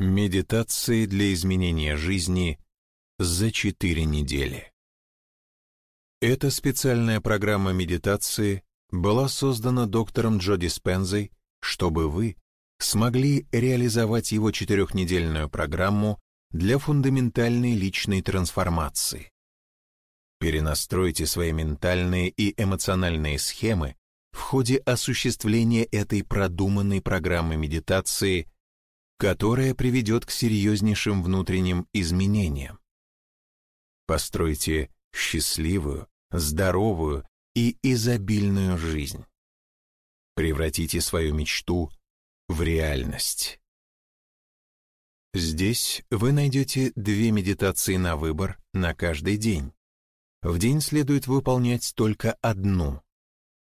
Медитации для изменения жизни за 4 недели. Эта специальная программа медитации была создана доктором Джо Диспензой, чтобы вы смогли реализовать его четырехнедельную программу для фундаментальной личной трансформации. Перенастройте свои ментальные и эмоциональные схемы в ходе осуществления этой продуманной программы медитации – которая приведет к серьезнейшим внутренним изменениям. Постройте счастливую, здоровую и изобильную жизнь. Превратите свою мечту в реальность. Здесь вы найдете две медитации на выбор на каждый день. В день следует выполнять только одну.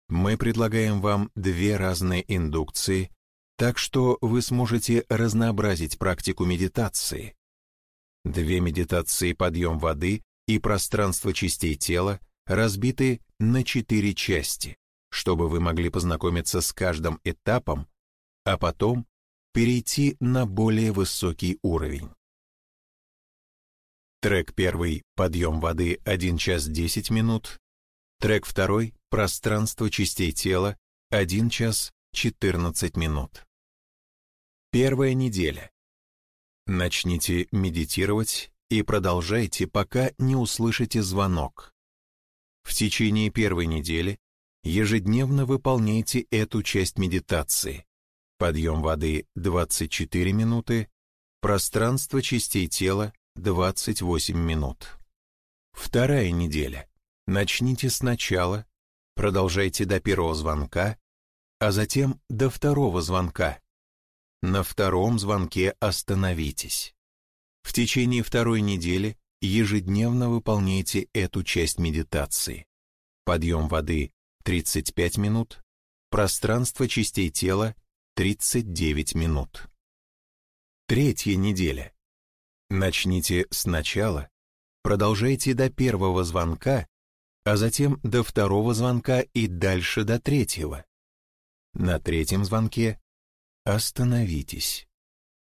Мы предлагаем вам две разные индукции так что вы сможете разнообразить практику медитации. Две медитации «Подъем воды» и «Пространство частей тела» разбиты на четыре части, чтобы вы могли познакомиться с каждым этапом, а потом перейти на более высокий уровень. Трек первый «Подъем воды» 1 час 10 минут, трек второй «Пространство частей тела» 1 час 14 минут. Первая неделя. Начните медитировать и продолжайте, пока не услышите звонок. В течение первой недели ежедневно выполняйте эту часть медитации. Подъем воды 24 минуты, пространство частей тела 28 минут. Вторая неделя. Начните сначала, продолжайте до первого звонка, а затем до второго звонка на втором звонке остановитесь. В течение второй недели ежедневно выполняйте эту часть медитации. Подъем воды 35 минут, пространство частей тела 39 минут. Третья неделя. Начните сначала, продолжайте до первого звонка, а затем до второго звонка и дальше до третьего. На третьем звонке Остановитесь.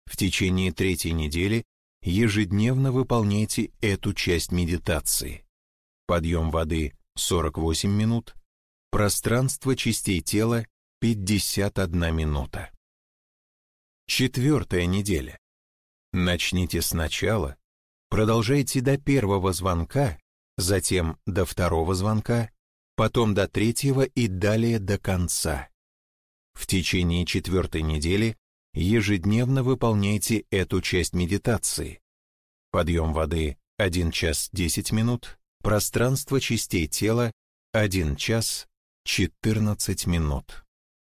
В течение третьей недели ежедневно выполняйте эту часть медитации. Подъем воды 48 минут, пространство частей тела 51 минута. Четвертая неделя. Начните сначала, продолжайте до первого звонка, затем до второго звонка, потом до третьего и далее до конца. В течение четвертой недели ежедневно выполняйте эту часть медитации. Подъем воды 1 час 10 минут, пространство частей тела 1 час 14 минут.